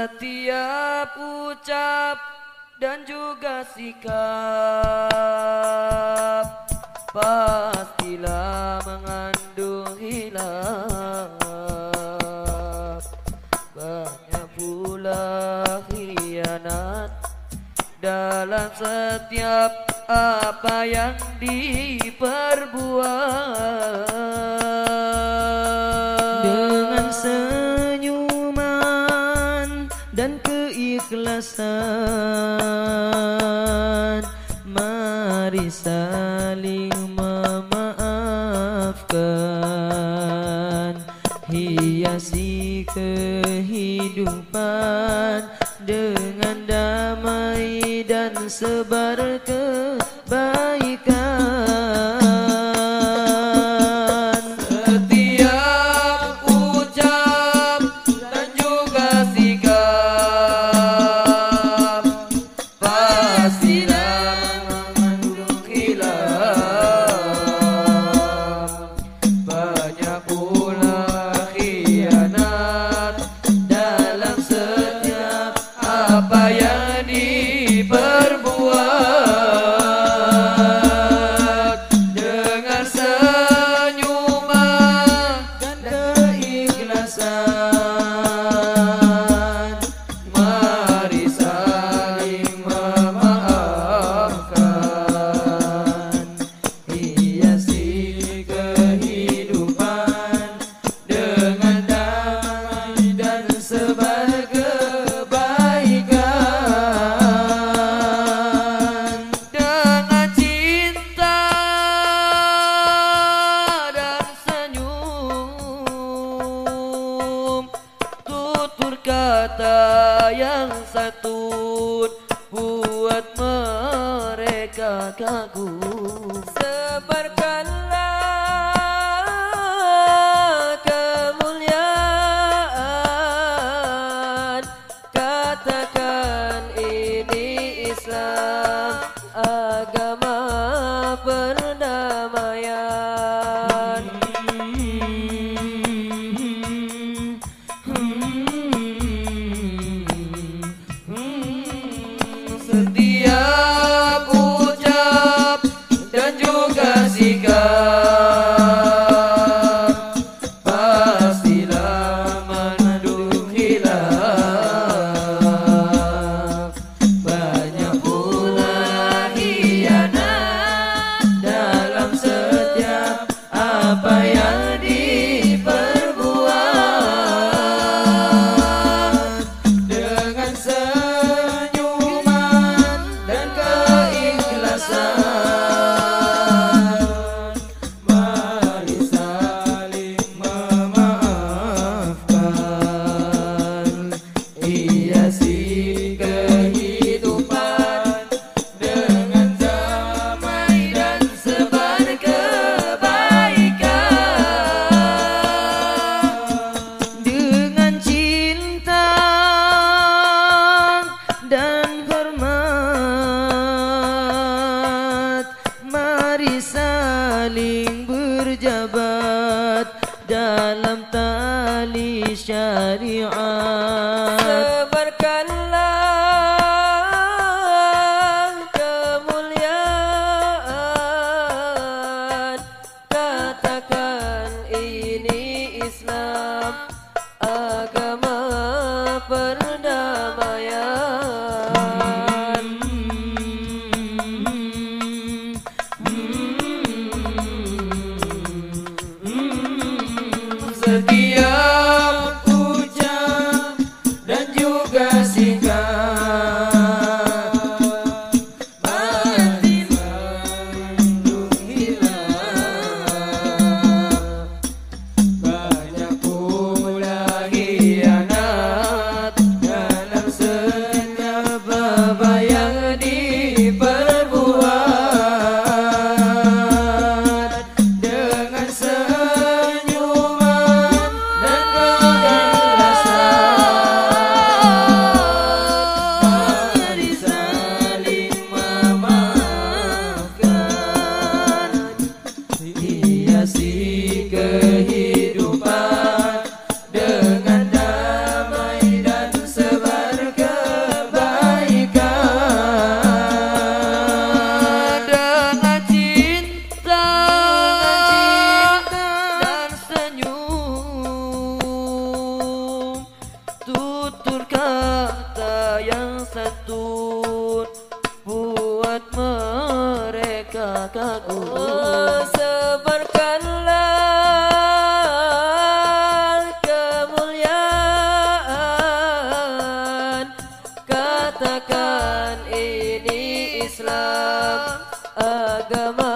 Setiap ucap dan juga sikap. Pastilah mengandung hilaf Banyak pula khianat Dalam setiap apa yang diperbuat. Hasan Mari saling memaafkan. Hiasi kehidupan Dengan damai dan sebarkan Sabayan. Kakakku lagu Sebarkanlah kemuliaan. Katakan ini Islam agama dalam tali syariat दिया tutur kata yang satu Buat mereka kagum. Oh, Sebarkanlah kemuliaan. Katakan ini Islam Agama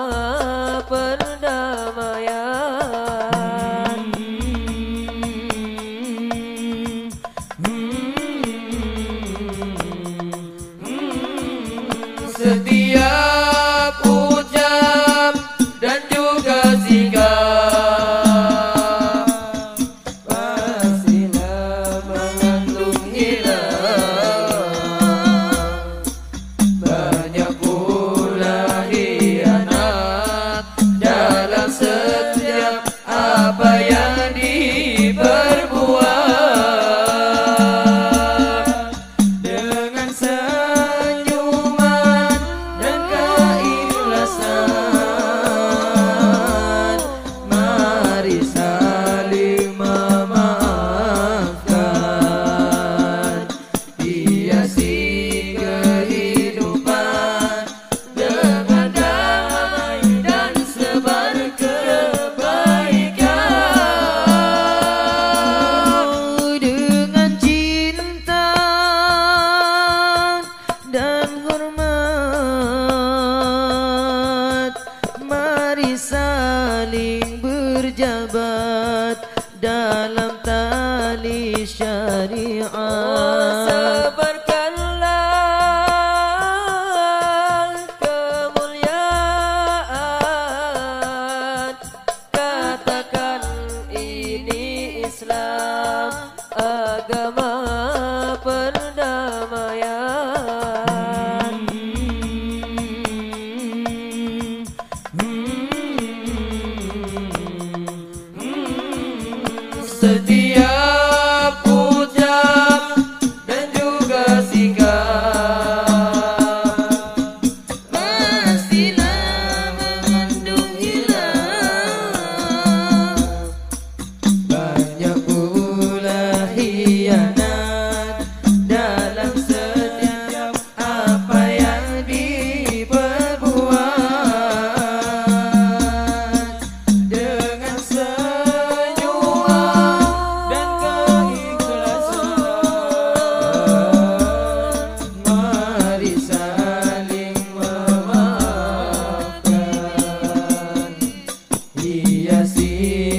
de ti.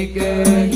que